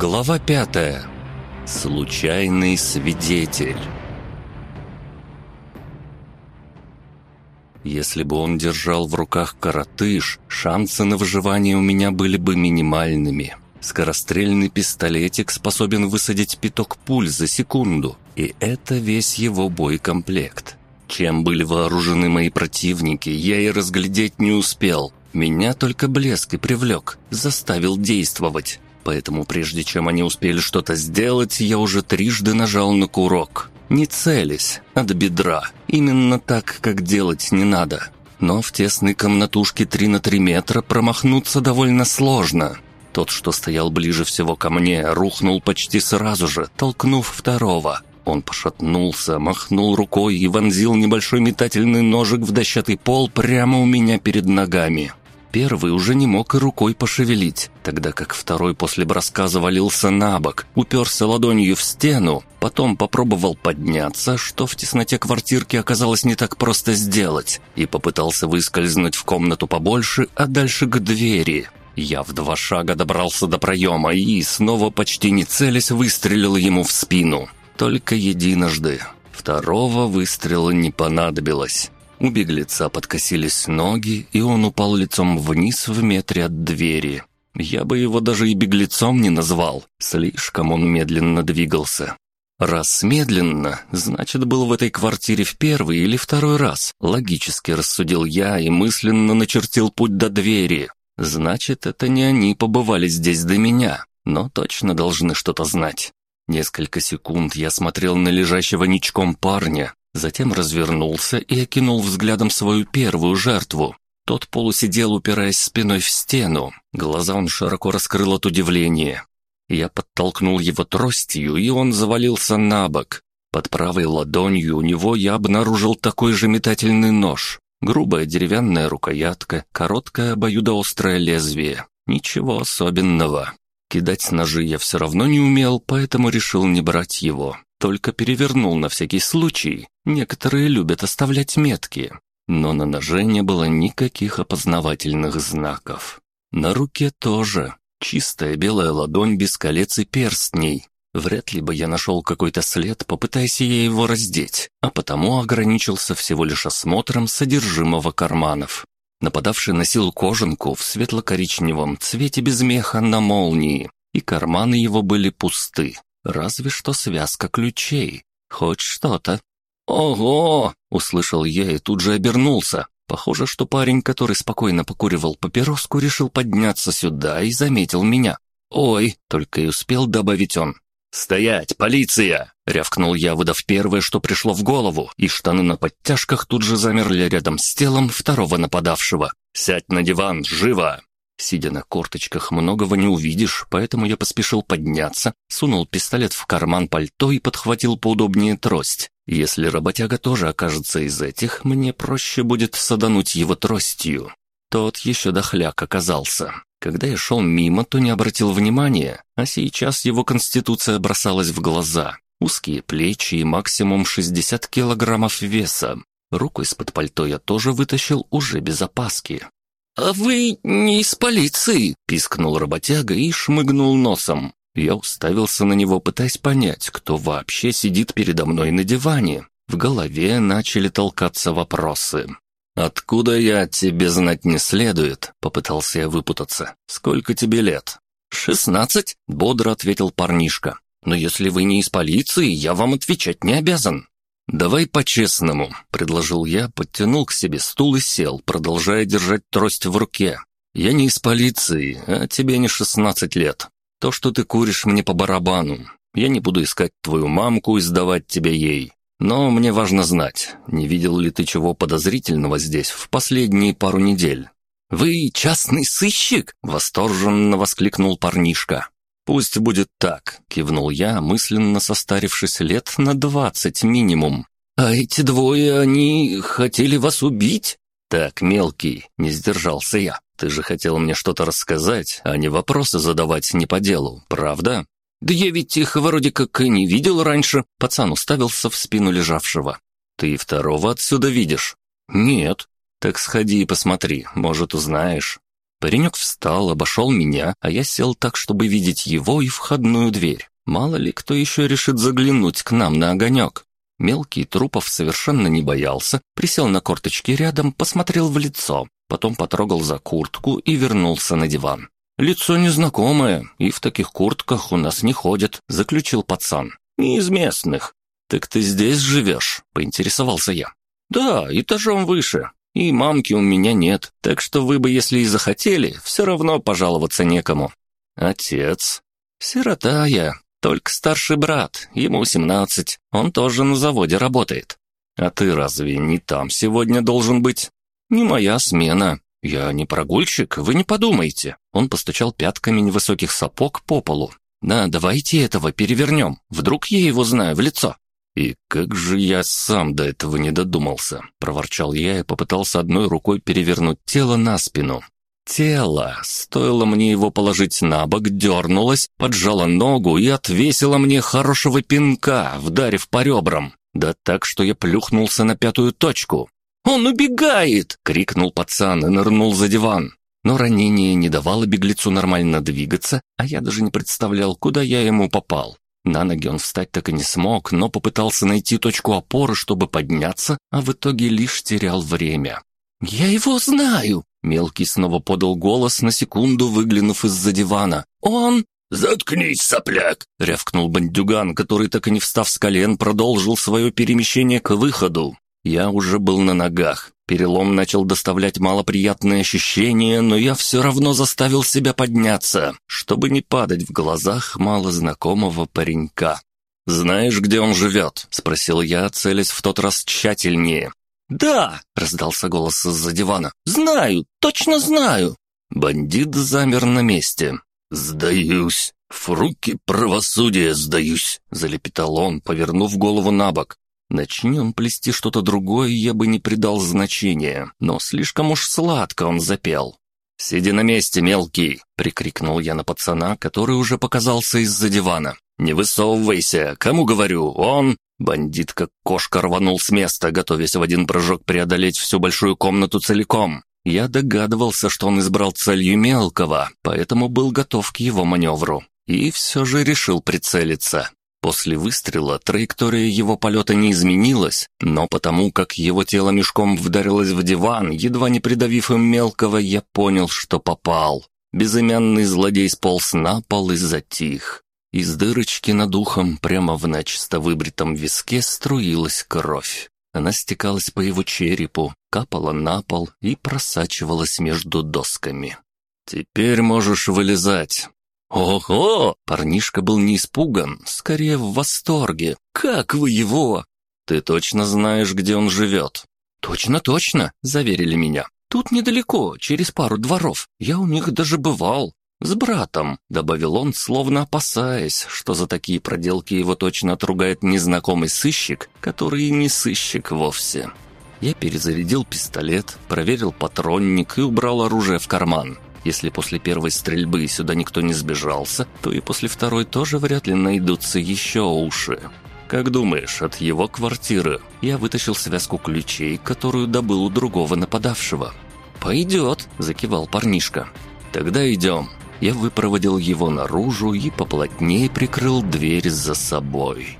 Глава пятая. Случайный свидетель. Если бы он держал в руках коротыш, шансы на выживание у меня были бы минимальными. Скорострельный пистолетик способен высадить пяток пуль за секунду, и это весь его боекомплект. Чем были вооружены мои противники, я и разглядеть не успел. Меня только блеск и привлек, заставил действовать поэтому прежде чем они успели что-то сделать, я уже трижды нажал на курок. Не целясь, от бедра. Именно так, как делать не надо. Но в тесной комнатушке 3 на 3 метра промахнуться довольно сложно. Тот, что стоял ближе всего ко мне, рухнул почти сразу же, толкнув второго. Он пошатнулся, махнул рукой и вонзил небольшой метательный ножик в дощатый пол прямо у меня перед ногами. Первый уже не мог и рукой пошевелить, тогда как второй после броска завалился на бок, уперся ладонью в стену, потом попробовал подняться, что в тесноте квартирки оказалось не так просто сделать, и попытался выскользнуть в комнату побольше, а дальше к двери. Я в два шага добрался до проема и, снова почти не целясь, выстрелил ему в спину. Только единожды. Второго выстрела не понадобилось. У беглеца подкосились ноги, и он упал лицом вниз в метре от двери. Я бы его даже и беглецом не назвал, слишком он медленно двигался. Раз медленно, значит, был в этой квартире в первый или второй раз. Логически рассудил я и мысленно начертил путь до двери. Значит, это не они побывали здесь до меня, но точно должны что-то знать. Несколько секунд я смотрел на лежащего ничком парня, Затем развернулся и окинул взглядом свою первую жертву. Тот полусидел, упираясь спиной в стену. Глаза он широко раскрыл от удивления. Я подтолкнул его тростью, и он завалился на бок. Под правой ладонью у него я обнаружил такой же метательный нож. Грубая деревянная рукоятка, короткое обоюдоострое лезвие. Ничего особенного. Кидать ножи я все равно не умел, поэтому решил не брать его. Только перевернул на всякий случай. Некоторые любят оставлять метки. Но на ноже не было никаких опознавательных знаков. На руке тоже. Чистая белая ладонь без колец и перстней. Вряд ли бы я нашел какой-то след, попытаясь я его раздеть, а потому ограничился всего лишь осмотром содержимого карманов. Нападавший носил кожанку в светло-коричневом цвете без меха на молнии, и карманы его были пусты. Разве что связка ключей. Хоть что-то. «Ого!» — услышал я и тут же обернулся. Похоже, что парень, который спокойно покуривал папироску, решил подняться сюда и заметил меня. «Ой!» — только и успел добавить он. «Стоять, полиция!» — рявкнул я, выдав первое, что пришло в голову, и штаны на подтяжках тут же замерли рядом с телом второго нападавшего. «Сядь на диван, живо!» Сидя на корточках, многого не увидишь, поэтому я поспешил подняться, сунул пистолет в карман пальто и подхватил поудобнее трость. Если работяга тоже окажется из этих, мне проще будет садануть его тростью. Тот еще дохляк оказался. Когда я шел мимо, то не обратил внимания, а сейчас его конституция бросалась в глаза. Узкие плечи и максимум 60 килограммов веса. Руку из-под пальто я тоже вытащил уже без опаски. «А вы не из полиции?» — пискнул работяга и шмыгнул носом. Я уставился на него, пытаясь понять, кто вообще сидит передо мной на диване. В голове начали толкаться вопросы. «Откуда я тебе знать не следует?» — попытался я выпутаться. «Сколько тебе лет?» «Шестнадцать», — бодро ответил парнишка. «Но если вы не из полиции, я вам отвечать не обязан». «Давай по-честному», — предложил я, подтянул к себе стул и сел, продолжая держать трость в руке. «Я не из полиции, а тебе не шестнадцать лет. То, что ты куришь, мне по барабану. Я не буду искать твою мамку и сдавать тебя ей. Но мне важно знать, не видел ли ты чего подозрительного здесь в последние пару недель?» «Вы частный сыщик?» — восторженно воскликнул парнишка. «Пусть будет так», — кивнул я, мысленно состарившись лет на двадцать минимум. «А эти двое, они хотели вас убить?» «Так, мелкий», — не сдержался я. «Ты же хотел мне что-то рассказать, а не вопросы задавать не по делу, правда?» «Да я ведь их вроде как и не видел раньше», — пацан уставился в спину лежавшего. «Ты второго отсюда видишь?» «Нет». «Так сходи и посмотри, может, узнаешь». Паренек встал, обошел меня, а я сел так, чтобы видеть его и входную дверь. Мало ли кто еще решит заглянуть к нам на огонек. Мелкий трупов совершенно не боялся, присел на корточки рядом, посмотрел в лицо, потом потрогал за куртку и вернулся на диван. «Лицо незнакомое, и в таких куртках у нас не ходят», — заключил пацан. «Не из местных». «Так ты здесь живешь?» — поинтересовался я. «Да, этажом выше. И мамки у меня нет, так что вы бы, если и захотели, все равно пожаловаться некому. Отец. Сирота я, только старший брат, ему семнадцать, он тоже на заводе работает. А ты разве не там сегодня должен быть? Не моя смена. Я не прогульщик, вы не подумайте. Он постучал пятками невысоких сапог по полу. Да, давайте этого перевернем, вдруг я его знаю в лицо. «И как же я сам до этого не додумался?» — проворчал я и попытался одной рукой перевернуть тело на спину. Тело, стоило мне его положить на бок, дернулось, поджало ногу и отвесило мне хорошего пинка, вдарив по ребрам. Да так, что я плюхнулся на пятую точку. «Он убегает!» — крикнул пацан и нырнул за диван. Но ранение не давало беглецу нормально двигаться, а я даже не представлял, куда я ему попал. На ноги он встать так и не смог, но попытался найти точку опоры, чтобы подняться, а в итоге лишь терял время. «Я его знаю!» Мелкий снова подал голос, на секунду выглянув из-за дивана. «Он...» «Заткнись, сопляк!» — рявкнул бандюган, который, так и не встав с колен, продолжил свое перемещение к выходу. Я уже был на ногах. Перелом начал доставлять малоприятные ощущения, но я все равно заставил себя подняться, чтобы не падать в глазах малознакомого паренька. «Знаешь, где он живет?» — спросил я, целясь в тот раз тщательнее. «Да!» — раздался голос из-за дивана. «Знаю, точно знаю!» Бандит замер на месте. «Сдаюсь! В руки правосудия сдаюсь!» — залепетал он, повернув голову на бок. Начни плести что-то другое, я бы не придал значения, но слишком уж сладко он запел. «Сиди на месте, мелкий!» — прикрикнул я на пацана, который уже показался из-за дивана. «Не высовывайся! Кому говорю? Он...» Бандит как кошка рванул с места, готовясь в один прыжок преодолеть всю большую комнату целиком. Я догадывался, что он избрал целью мелкого, поэтому был готов к его маневру. И все же решил прицелиться. После выстрела траектория его полета не изменилась, но потому как его тело мешком вдарилось в диван, едва не придавив им мелкого, я понял, что попал. Безымянный злодей сполз на пол и затих. Из дырочки над ухом прямо в начисто выбритом виске струилась кровь. Она стекалась по его черепу, капала на пол и просачивалась между досками. «Теперь можешь вылезать», «Ого!» Парнишка был не испуган, скорее в восторге. «Как вы его?» «Ты точно знаешь, где он живет?» «Точно, точно», — заверили меня. «Тут недалеко, через пару дворов. Я у них даже бывал. С братом», — добавил он, словно опасаясь, что за такие проделки его точно отругает незнакомый сыщик, который не сыщик вовсе. Я перезарядил пистолет, проверил патронник и убрал оружие в карман. Если после первой стрельбы сюда никто не сбежался, то и после второй тоже вряд ли найдутся еще уши. Как думаешь, от его квартиры я вытащил связку ключей, которую добыл у другого нападавшего? «Пойдет», — закивал парнишка. «Тогда идем». Я выпроводил его наружу и поплотнее прикрыл дверь за собой.